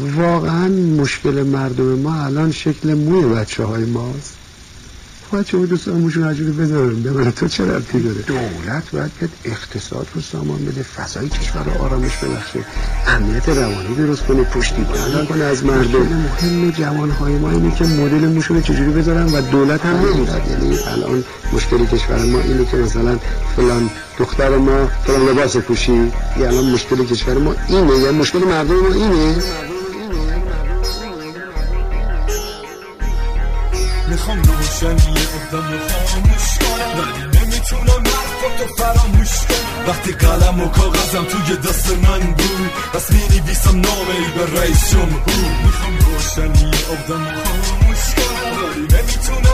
واقعا مشکل مردم ما الان شکل موی بچه های ماست. بچه های دوست موشون عجوری بذارن به تو چه ربطی داره؟ دولت باید بیاد اقتصاد رو سامان بده فضای کشور رو آرامش ببخشه امنیت روانی درست کنه پشتیبانی کنه از مردم. مهم جوان های ما اینه که مدل موشون چجوری بذارن و دولت هم نمی‌داد یعنی الان مشکل کشور ما اینه که مثلا فلان دختر ما فلان لباس پوشی. یا الان مشکل کشور ما اینه. یا مشکل مردم ما اینه. می‌خوام روشنی آدم خاموش کنم. ولی نمی‌تونم حرفاتو فراموش کنم. وقتی قلم و کاغذم توی دست من بود پس می‌نویسم نامه ای به رئیس جمهور. می‌خوام روشنی آدم خاموش کنم. ولی نمی‌تونم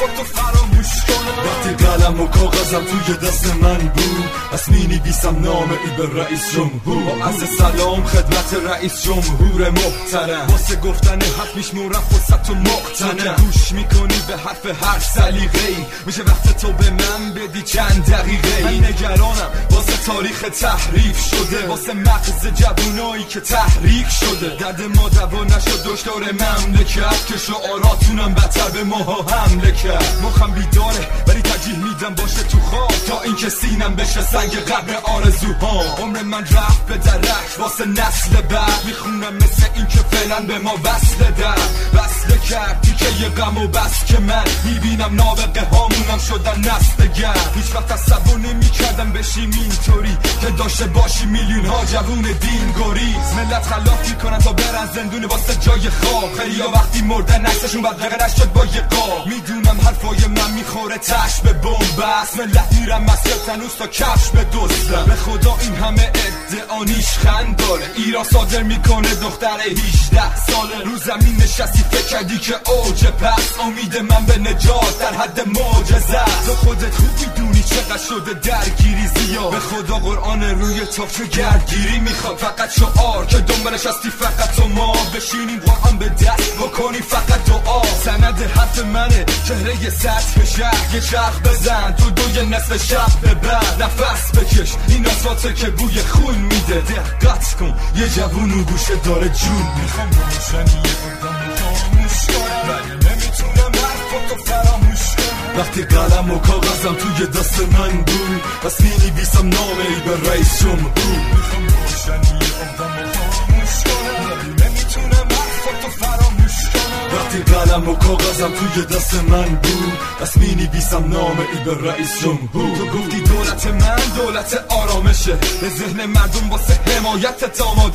حرفاتو فراموش کنم. وقتی قلم و کاغذم توی دست من بود پس می نویسم نامه ای به رئیس جمهور. با از سلام خدمت رئیس جمهور محترم. واسه گفتن حرف میشمورم فرصت و مقتنم. گوش می‌کنی به حرف هر سلیقه ای میشه وقت تو به من بدی چند دقیقه. من نگرانم. واسه تاریخ تحریف شده. واسه مغز جوونایی که تحریک شده. درد ما دوا نشد دشتار مملکت که شعاراتونم بدتر به ماها حمله کرد. مخم بیداره ولی ترجیح میدم باشه تو خواب. تا اینکه سینم بشه سنگ قبر آرزوها. عمر من رفت به درک واسه نسل بعد می‌خونم مثل این که فعلا به ما وصل در وصل کرد. تیکه غم و بس که من می‌بینم نابقه هامونم شدن نسل گرد هیچ وقت تصور نمی‌کردم بشیم اینطوری که داشته باشی میلیون ها جوون دین گریز ملت خلاف می‌کنن تا برن زندون واسه جای خواب. خیلی وقتی مردن نکسشون بدرقه نشد با یه قاب. می‌دونم حرفای من می‌خوره تش به بمب است. ملت میرم مسیر تنوس تا کفش به دوستم به خدا این همه ادعانیش خند داره. ایران صادر می‌کنه دختر 18 ساله. رو زمین نشستی فکر کردی که اوج پس امید من به نجات در حد معجزه تو خودت خوب می‌دونی چقدر شده درگیری زیاد. به خدا قرآن روی چه گردگیری می‌خواد؟ فقط شعار که دنبال نشستی فقط تو ما بشینیم قرآن به دست بکنی فقط دعا. سند حرف منه چهره سطح شهر. یه چرخ بزن تو دوی نصف شب ببر نفس بکش. این اصفاته که بوی خون میده. دقت کن یه جوون و گوشه داره جون می‌خوام. روشنی وقتی قلم و کاغذم توی دست من بود پس می نویسم نامه ای به رئیس جمهور. قلم و کاغذم توی دست من بود. پس می نویسم نامه ای به رئیس جمهور. تو گفتی دولت من دولت آرامشه. به ذهن مردم واسه حمایت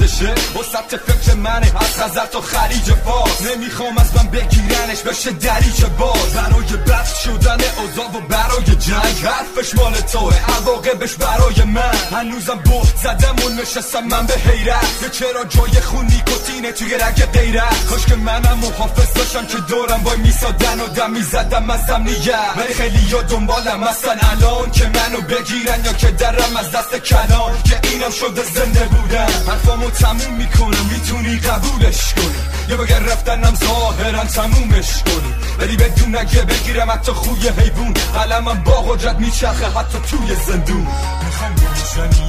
شه وسط فکر منه از خزر تا خلیج فارس. نمی‌خوام از من بگیرنش بشه دریچ باز. برای بد شدن اوضاع و برای جنگ حرفش مال توه عواقبش برای من. هنوزم بهت زدم و نشستم من به حیرت. که چرا جای خون نیکوتینه توی رگ غیرت؟ کاش که منم محافظ داشتم که دورم وای میسادن و دم می‌زدم از نیه ولی خیلی یا دنبالم مثلا الان که منو بگیرن یا که درم از دست کنان اینم شده زنده بودم حرفامو تموم می‌کنم می‌تونی قبولش کنی. یا بگر رفتنم ظاهرا تمومش کنی. ولی بدون اگه بگیرم حتی خوی حیوون قلمم با قدرت میچرخه حتی توی زندون. می‌خوام روشنی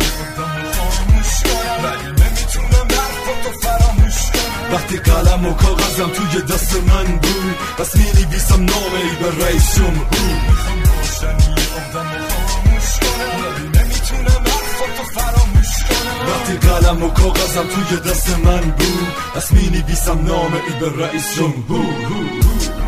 خاموش کنم. ولی نمی‌تونم حرفاتو فراموش کنم. وقتی قلم و کاغذم توی دست من بود پس می نویسم نامه ای به رئیس جمهور می‌خوام روشنی آدم وقتی قلم و کاغذم توی دست من بود پس می نویسم نامه ای به رئیس جمهور.